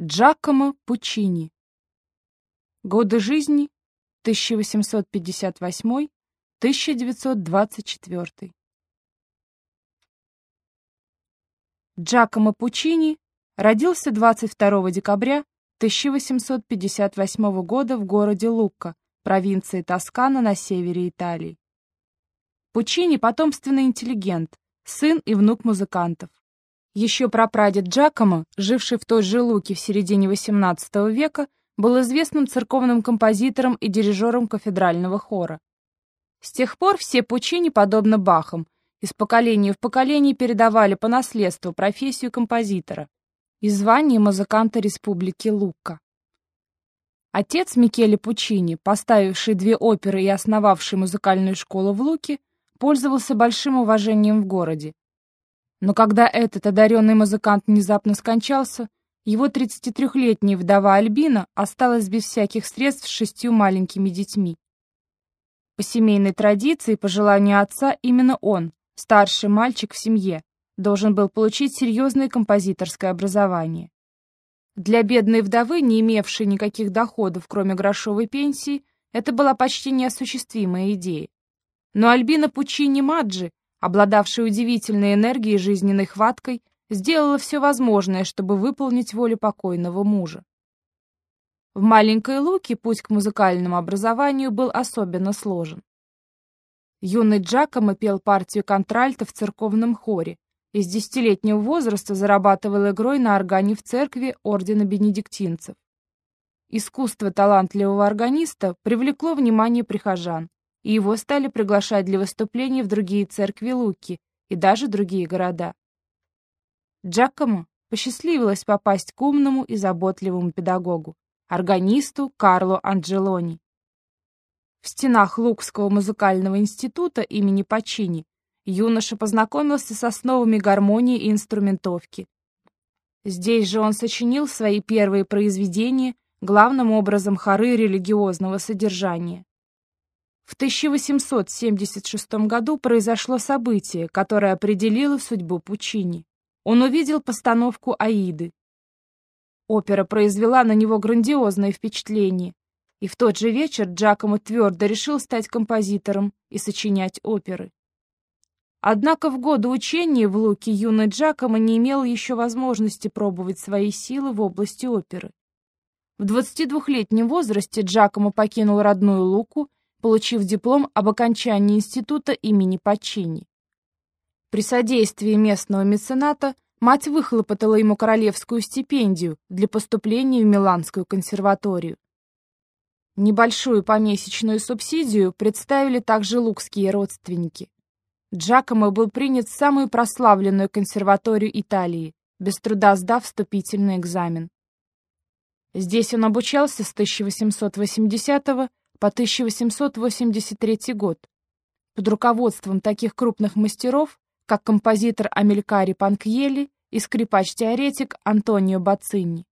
Джакомо Пучини. Годы жизни 1858-1924. Джакомо Пучини родился 22 декабря 1858 года в городе Лукка, провинции Тоскана на севере Италии. Пучини – потомственный интеллигент, сын и внук музыкантов. Еще прапрадед Джакомо, живший в той же Луке в середине XVIII века, был известным церковным композитором и дирижером кафедрального хора. С тех пор все Пучини, подобно Бахам, из поколения в поколение передавали по наследству профессию композитора и звание музыканта Республики Лука. Отец Микеле Пучини, поставивший две оперы и основавший музыкальную школу в Луке, пользовался большим уважением в городе. Но когда этот одаренный музыкант внезапно скончался, его 33-летняя вдова Альбина осталась без всяких средств с шестью маленькими детьми. По семейной традиции, по желанию отца, именно он, старший мальчик в семье, должен был получить серьезное композиторское образование. Для бедной вдовы, не имевшей никаких доходов, кроме грошовой пенсии, это была почти неосуществимая идея. Но Альбина Пучини Маджи обладавшая удивительной энергией и жизненной хваткой, сделала все возможное, чтобы выполнить волю покойного мужа. В маленькой Луке путь к музыкальному образованию был особенно сложен. Юный Джакомо пел партию контральта в церковном хоре и с десятилетнего возраста зарабатывал игрой на органе в церкви ордена бенедиктинцев. Искусство талантливого органиста привлекло внимание прихожан, и его стали приглашать для выступлений в другие церкви Луки и даже другие города. Джакомо посчастливилось попасть к умному и заботливому педагогу, органисту Карло Анджелони. В стенах Лукского музыкального института имени Пачини юноша познакомился с основами гармонии и инструментовки. Здесь же он сочинил свои первые произведения, главным образом хоры религиозного содержания. В 1876 году произошло событие, которое определило судьбу Пучини. Он увидел постановку «Аиды». Опера произвела на него грандиозное впечатление, и в тот же вечер Джакомо твердо решил стать композитором и сочинять оперы. Однако в годы учения в Луке юный Джакомо не имел еще возможности пробовать свои силы в области оперы. В 22-летнем возрасте Джакомо покинул родную Луку получив диплом об окончании института имени Пачини. При содействии местного мецената мать выхлопотала ему королевскую стипендию для поступления в Миланскую консерваторию. Небольшую помесячную субсидию представили также лукские родственники. Джакомо был принят в самую прославленную консерваторию Италии, без труда сдав вступительный экзамен. Здесь он обучался с 1880 по 1883 год под руководством таких крупных мастеров, как композитор Амелькари Панкьели и скрипач-теоретик Антонио Бацинни.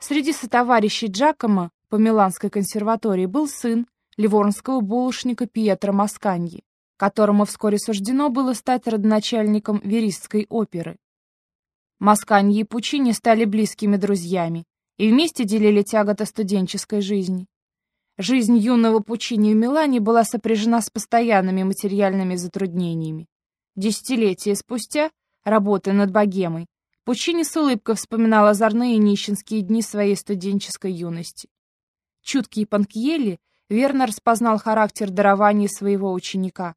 Среди сотоварищей Джакомо по Миланской консерватории был сын ливорнского булочника Пьетро Масканьи, которому вскоре суждено было стать родоначальником Веристской оперы. Масканьи и Пучини стали близкими друзьями и вместе делили тяготы студенческой жизни. Жизнь юного Пучини в Милане была сопряжена с постоянными материальными затруднениями. Десятилетия спустя, работая над богемой, Пучини с улыбкой вспоминал озорные нищенские дни своей студенческой юности. Чуткий Панкьелли верно распознал характер дарований своего ученика.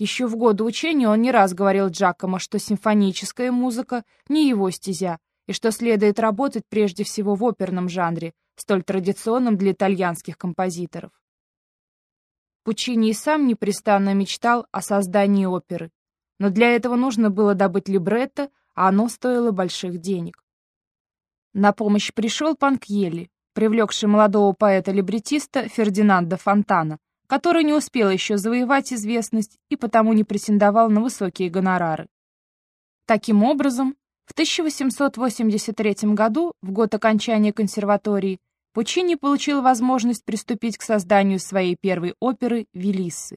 Еще в годы учения он не раз говорил Джакомо, что симфоническая музыка не его стезя, и что следует работать прежде всего в оперном жанре, столь традиционным для итальянских композиторов. Пучини и сам непрестанно мечтал о создании оперы, но для этого нужно было добыть либретто, а оно стоило больших денег. На помощь пришел Панкьелли, привлекший молодого поэта-либретиста Фердинанда Фонтана, который не успел еще завоевать известность и потому не претендовал на высокие гонорары. Таким образом, в 1883 году, в год окончания консерватории, Пучини получил возможность приступить к созданию своей первой оперы «Велиссы».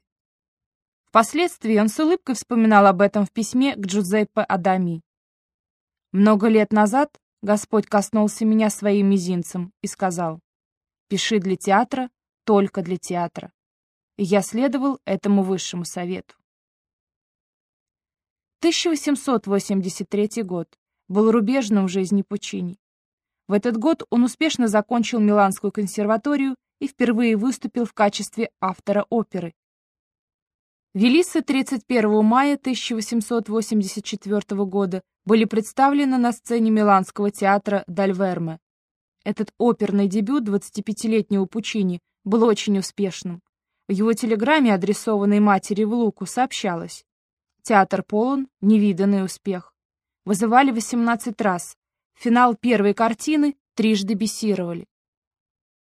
Впоследствии он с улыбкой вспоминал об этом в письме к Джузеппе Адами. «Много лет назад, — Господь коснулся меня своим мизинцем и сказал, «Пиши для театра, только для театра». И я следовал этому высшему совету. 1883 год был рубежным в жизни Пучини. В этот год он успешно закончил Миланскую консерваторию и впервые выступил в качестве автора оперы. Велисы 31 мая 1884 года были представлены на сцене Миланского театра Дальверме. Этот оперный дебют 25-летнего Пучини был очень успешным. В его телеграмме, адресованной матери в Луку, сообщалось «Театр полон, невиданный успех». Вызывали 18 раз. Финал первой картины трижды бесировали.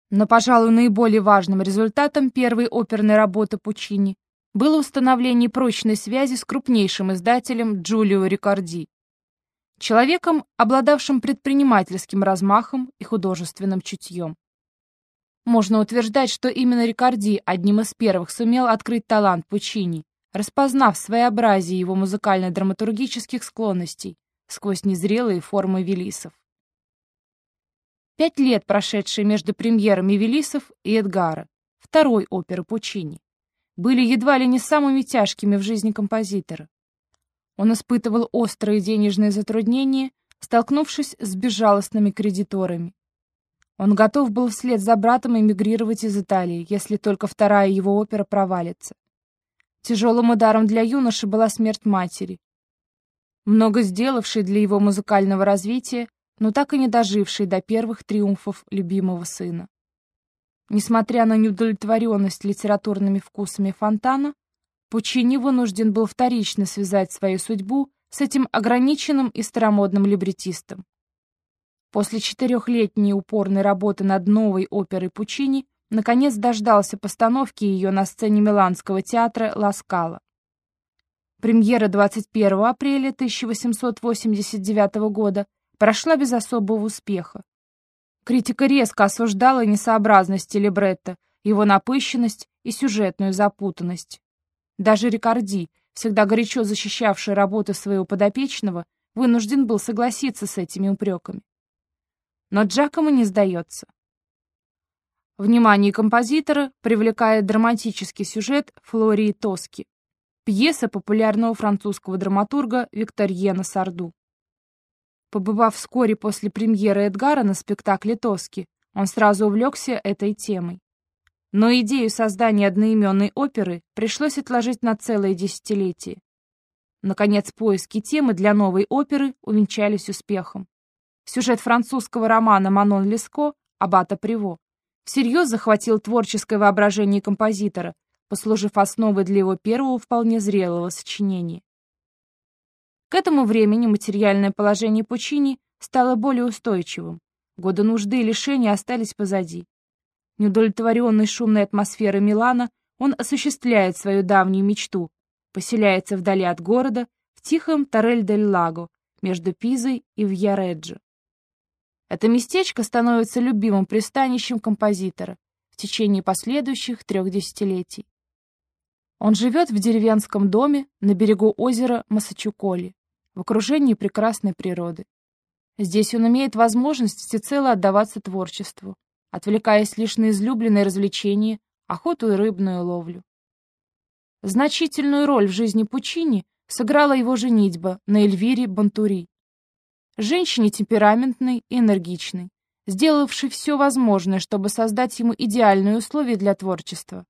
Но, пожалуй, наиболее важным результатом первой оперной работы Пучини было установление прочной связи с крупнейшим издателем Джулио Рикарди, человеком, обладавшим предпринимательским размахом и художественным чутьем. Можно утверждать, что именно Рикарди одним из первых сумел открыть талант Пучини, распознав своеобразие его музыкально-драматургических склонностей сквозь незрелые формы велисов. Пять лет, прошедшие между премьерами Велисов и Эдгара, второй оперы Пучини, были едва ли не самыми тяжкими в жизни композитора. Он испытывал острые денежные затруднения, столкнувшись с безжалостными кредиторами. Он готов был вслед за братом эмигрировать из Италии, если только вторая его опера провалится. Тяжелым ударом для юноши была смерть матери. Много сделавшей для его музыкального развития, но так и не доживший до первых триумфов любимого сына. Несмотря на неудовлетворенность литературными вкусами Фонтана, Пучини вынужден был вторично связать свою судьбу с этим ограниченным и старомодным либретистом. После четырехлетней упорной работы над новой оперой Пучини наконец дождался постановки ее на сцене Миланского театра «Ла Скала». Премьера 21 апреля 1889 года прошла без особого успеха. Критика резко осуждала несообразность либретто, его напыщенность и сюжетную запутанность. Даже Рикарди, всегда горячо защищавший работы своего подопечного, вынужден был согласиться с этими упреками. Но Джакомо не сдается. Внимание композитора привлекает драматический сюжет Флории Тоски, пьеса популярного французского драматурга Викторьена Сарду. Побывав вскоре после премьеры Эдгара на спектакле «Тоски», он сразу увлекся этой темой. Но идею создания одноименной оперы пришлось отложить на целое десятилетие. Наконец, поиски темы для новой оперы увенчались успехом. Сюжет французского романа «Манон Леско» Аббата Приво всерьез захватил творческое воображение композитора, послужив основой для его первого вполне зрелого сочинения. К этому времени материальное положение Пучини стало более устойчивым. Годы нужды и лишения остались позади. Неудовлетворенный шумной атмосферой Милана, он осуществляет свою давнюю мечту, поселяется вдали от города, в тихом Торрель-дель-Лаго, между Пизой и Вьяреджо. Это местечко становится любимым пристанищем композитора в течение последующих трех десятилетий. Он живет в деревенском доме на берегу озера Масачуколи в окружении прекрасной природы. Здесь он имеет возможность всецело отдаваться творчеству, отвлекаясь лишь на излюбленные развлечения, охоту и рыбную ловлю. Значительную роль в жизни Пучини сыграла его женитьба на Эльвире Бантури, женщине темпераментной и энергичной, сделавшей все возможное, чтобы создать ему идеальные условия для творчества.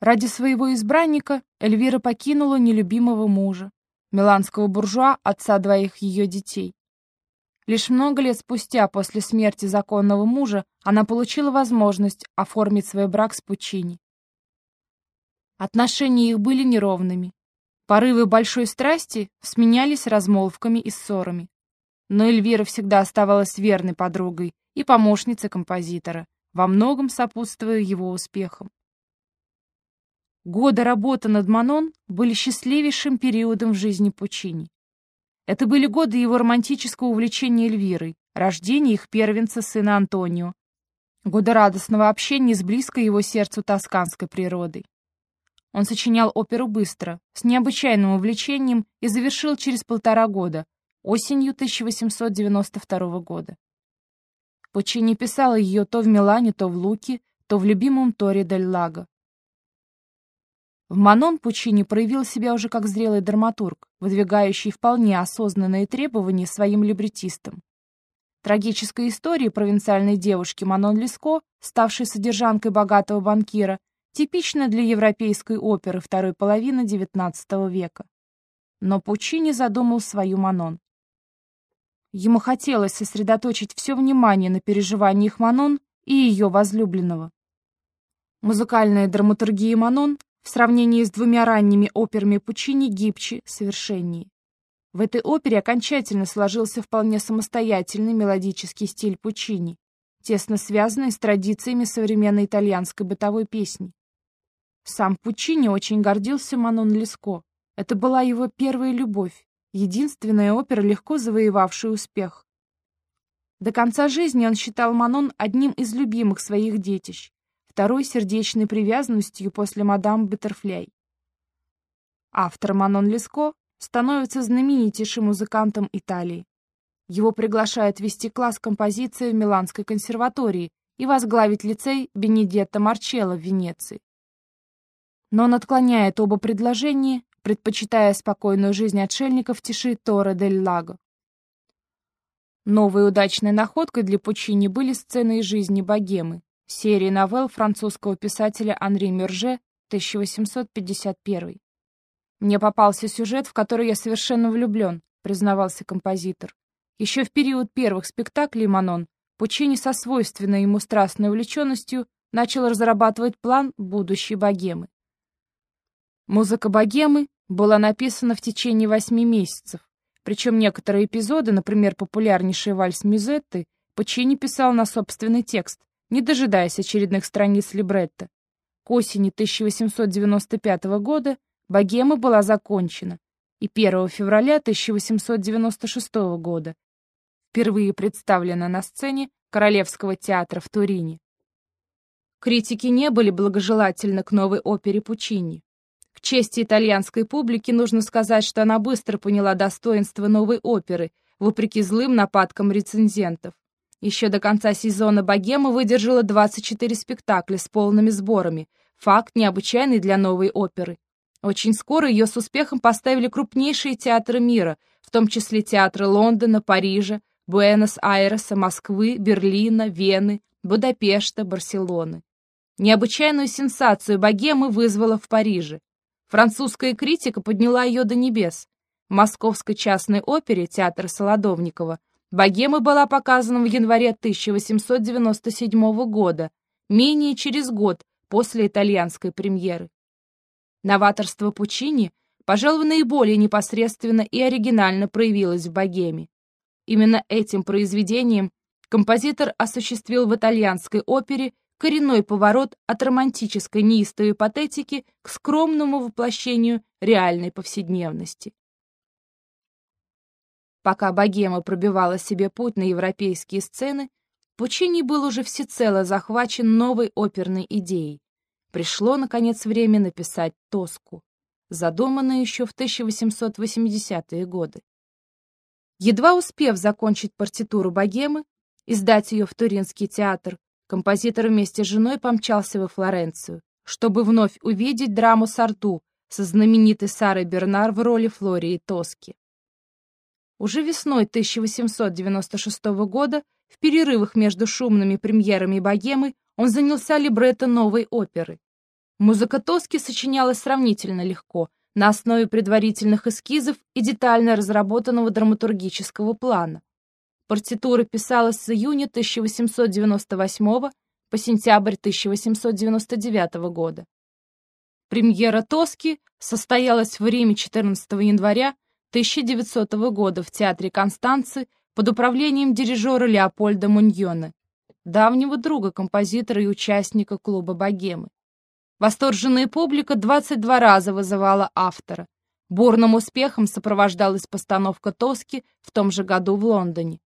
Ради своего избранника Эльвира покинула нелюбимого мужа, миланского буржуа, отца двоих ее детей. Лишь много лет спустя, после смерти законного мужа, она получила возможность оформить свой брак с Пучини. Отношения их были неровными. Порывы большой страсти сменялись размолвками и ссорами. Но Эльвира всегда оставалась верной подругой и помощницей композитора, во многом сопутствуя его успехам. Годы работы над Манон были счастливейшим периодом в жизни Пучини. Это были годы его романтического увлечения Эльвирой, рождения их первенца сына Антонио, годы радостного общения с близкой его сердцу тосканской природой. Он сочинял оперу быстро, с необычайным увлечением и завершил через полтора года, осенью 1892 года. Пучини писал ее то в Милане, то в Луке, то в любимом Торе дель Лаго. В Манон Пучини проявил себя уже как зрелый драматург, выдвигающий вполне осознанные требования своим либретистам. Трагическая история провинциальной девушки Манон Леско, ставшей содержанкой богатого банкира, типична для европейской оперы второй половины XIX века. Но Пучини задумал свою Манон. Ему хотелось сосредоточить все внимание на переживаниях Манон и ее возлюбленного. Музыкальная драматургия Манон в сравнении с двумя ранними операми Пучини гибче, совершеннее. В этой опере окончательно сложился вполне самостоятельный мелодический стиль Пучини, тесно связанный с традициями современной итальянской бытовой песни. Сам Пучини очень гордился Манон Леско. Это была его первая любовь, единственная опера, легко завоевавшая успех. До конца жизни он считал Манон одним из любимых своих детищ, второй сердечной привязанностью после мадам Баттерфляй. Автор Манон Леско становится знаменитейшим музыкантом Италии. Его приглашают вести класс композиции в Миланской консерватории и возглавить лицей Бенедетто Марчелло в Венеции. Но он отклоняет оба предложения, предпочитая спокойную жизнь отшельника в тиши Торе дель Лаго. Новой удачной находкой для Пучини были сцены из жизни богемы, серии новелл французского писателя Анри Мюрже 1851. «Мне попался сюжет, в который я совершенно влюблен», признавался композитор. Еще в период первых спектаклей «Манон» Пучини со свойственной ему страстной увлеченностью начал разрабатывать план будущей богемы. Музыка богемы была написана в течение восьми месяцев, причем некоторые эпизоды, например, популярнейший вальс Мюзетты, Пучини писал на собственный текст, не дожидаясь очередных страниц либретто. К осени 1895 года «Богема» была закончена, и 1 февраля 1896 года впервые представлена на сцене Королевского театра в Турине. Критики не были благожелательны к новой опере Пучини. К чести итальянской публики нужно сказать, что она быстро поняла достоинство новой оперы, вопреки злым нападкам рецензентов. Еще до конца сезона «Богема» выдержала 24 спектакля с полными сборами. Факт необычайный для новой оперы. Очень скоро ее с успехом поставили крупнейшие театры мира, в том числе театры Лондона, Парижа, Буэнос-Айреса, Москвы, Берлина, Вены, Будапешта, Барселоны. Необычайную сенсацию богемы вызвала в Париже. Французская критика подняла ее до небес. В Московской частной опере театр Солодовникова Богема была показана в январе 1897 года, менее через год после итальянской премьеры. Новаторство Пучини, пожалуй, наиболее непосредственно и оригинально проявилось в «Богеме». Именно этим произведением композитор осуществил в итальянской опере коренной поворот от романтической неистовой патетики к скромному воплощению реальной повседневности. Пока богема пробивала себе путь на европейские сцены, Пучини был уже всецело захвачен новой оперной идеей. Пришло, наконец, время написать «Тоску», задуманную еще в 1880-е годы. Едва успев закончить партитуру богемы, издать ее в Туринский театр, композитор вместе с женой помчался во Флоренцию, чтобы вновь увидеть драму Сарту со знаменитой Сарой Бернар в роли Флории Тоски. Уже весной 1896 года, в перерывах между шумными премьерами богемы, он занялся либретто новой оперы. Музыка Тоски сочинялась сравнительно легко, на основе предварительных эскизов и детально разработанного драматургического плана. Партитура писалась с июня 1898 по сентябрь 1899 года. Премьера Тоски состоялась в Риме 14 января 1900 года в Театре Констанцы под управлением дирижера Леопольда Муньона, давнего друга композитора и участника клуба «Богемы». Восторженная публика 22 раза вызывала автора. Бурным успехом сопровождалась постановка Тоски в том же году в Лондоне.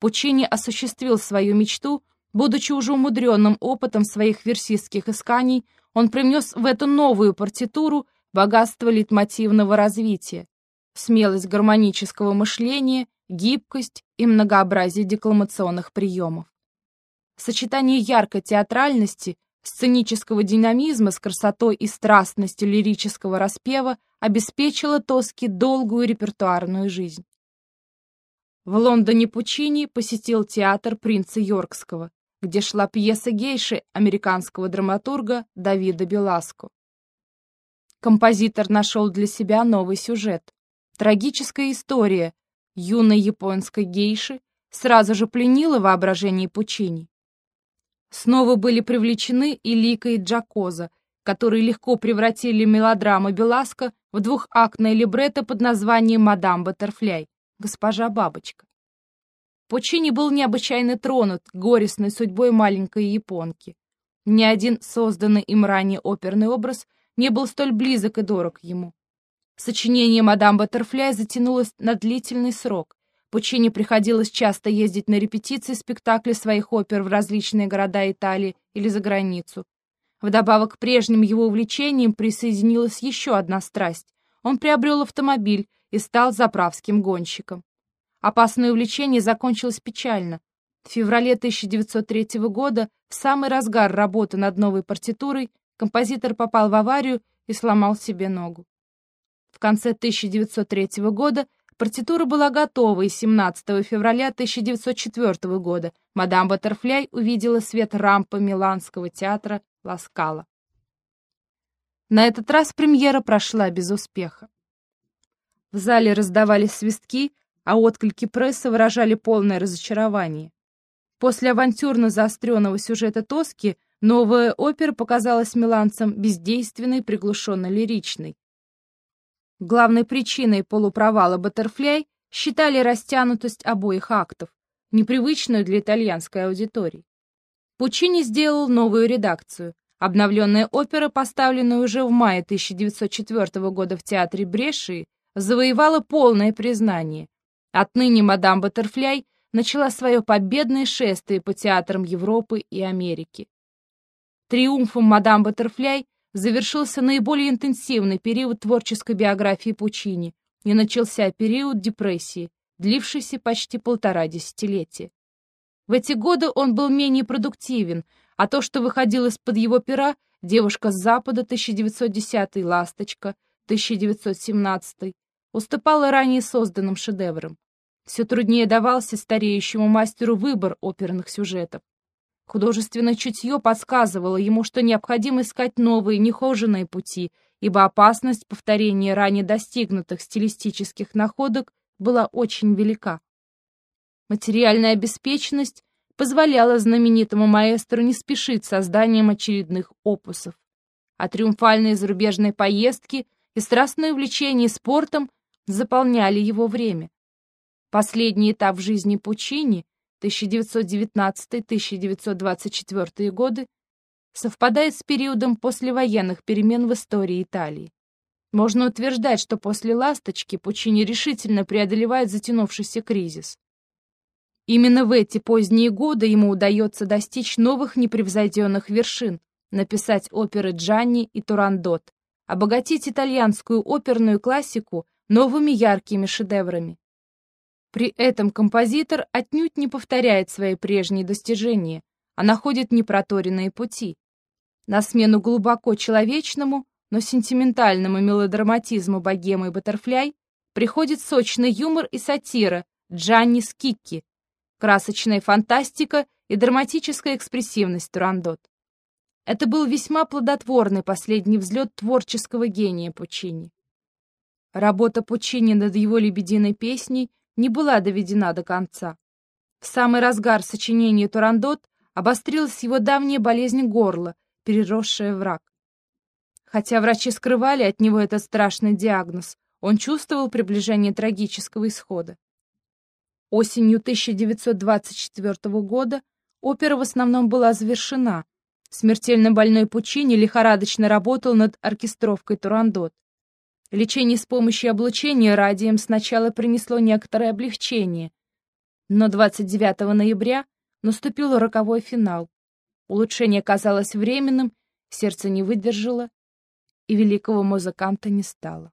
Пучини осуществил свою мечту, будучи уже умудренным опытом своих версистских исканий, он привнес в эту новую партитуру богатство литмотивного развития, смелость гармонического мышления, гибкость и многообразие декламационных приемов. Сочетание яркой театральности, сценического динамизма с красотой и страстностью лирического распева обеспечило Тоски долгую репертуарную жизнь. В Лондоне Пучини посетил театр принца Йоркского, где шла пьеса гейши американского драматурга Давида Беласко. Композитор нашел для себя новый сюжет. Трагическая история юной японской гейши сразу же пленила воображение Пучини. Снова были привлечены и Лика, и Джакоза, которые легко превратили мелодраму Беласко в двухактное либретто под названием «Мадам Баттерфляй» госпожа Бабочка. Пучини был необычайно тронут горестной судьбой маленькой японки. Ни один созданный им ранее оперный образ не был столь близок и дорог ему. Сочинение «Мадам Баттерфляй» затянулось на длительный срок. Пучини приходилось часто ездить на репетиции спектаклей своих опер в различные города Италии или за границу. Вдобавок к прежним его увлечениям присоединилась еще одна страсть. Он приобрел автомобиль и стал заправским гонщиком. Опасное увлечение закончилось печально. В феврале 1903 года, в самый разгар работы над новой партитурой, композитор попал в аварию и сломал себе ногу. В конце 1903 года партитура была готова, и 17 февраля 1904 года мадам Баттерфляй увидела свет рампы Миланского театра Ласкала. На этот раз премьера прошла без успеха. В зале раздавались свистки, а отклики прессы выражали полное разочарование. После авантюрно заостренного сюжета Тоски новая опера показалась миланцам бездейственной, приглушенно-лиричной. Главной причиной полупровала «Баттерфляй» считали растянутость обоих актов, непривычную для итальянской аудитории. Пучини сделал новую редакцию. Обновленная опера, поставленная уже в мае 1904 года в театре Брешии, завоевала полное признание. Отныне мадам Баттерфляй начала свое победное шествие по театрам Европы и Америки. Триумфом мадам Баттерфляй завершился наиболее интенсивный период творческой биографии Пучини и начался период депрессии, длившийся почти полтора десятилетия. В эти годы он был менее продуктивен, а то, что выходило из-под его пера, «Девушка с Запада» 1910 «Ласточка» 1917 уступала ранее созданным шедеврам. Все труднее давался стареющему мастеру выбор оперных сюжетов. Художественное чутье подсказывало ему, что необходимо искать новые, нехоженные пути, ибо опасность повторения ранее достигнутых стилистических находок была очень велика. Материальная обеспеченность позволяла знаменитому маэстру не спешить созданием очередных опусов, а триумфальные зарубежные поездки и страстное увлечение спортом заполняли его время. Последний этап жизни Пучини, 1919-1924 годы, совпадает с периодом послевоенных перемен в истории Италии. Можно утверждать, что после «Ласточки» Пучини решительно преодолевает затянувшийся кризис. Именно в эти поздние годы ему удается достичь новых непревзойденных вершин, написать оперы Джанни и Турандот, обогатить итальянскую оперную классику новыми яркими шедеврами. При этом композитор отнюдь не повторяет свои прежние достижения, а находит непроторенные пути. На смену глубоко человечному, но сентиментальному мелодраматизму богемы Баттерфляй приходит сочный юмор и сатира Джанни Скикки, красочная фантастика и драматическая экспрессивность Турандот. Это был весьма плодотворный последний взлет творческого гения Пучини. Работа Пучини над его «Лебединой песней» не была доведена до конца. В самый разгар сочинения «Турандот» обострилась его давняя болезнь горла, переросшая в рак. Хотя врачи скрывали от него этот страшный диагноз, он чувствовал приближение трагического исхода. Осенью 1924 года опера в основном была завершена. Смертельно больной Пучини лихорадочно работал над оркестровкой «Турандот». Лечение с помощью облучения радием сначала принесло некоторое облегчение, но 29 ноября наступил роковой финал. Улучшение казалось временным, сердце не выдержало, и великого музыканта не стало.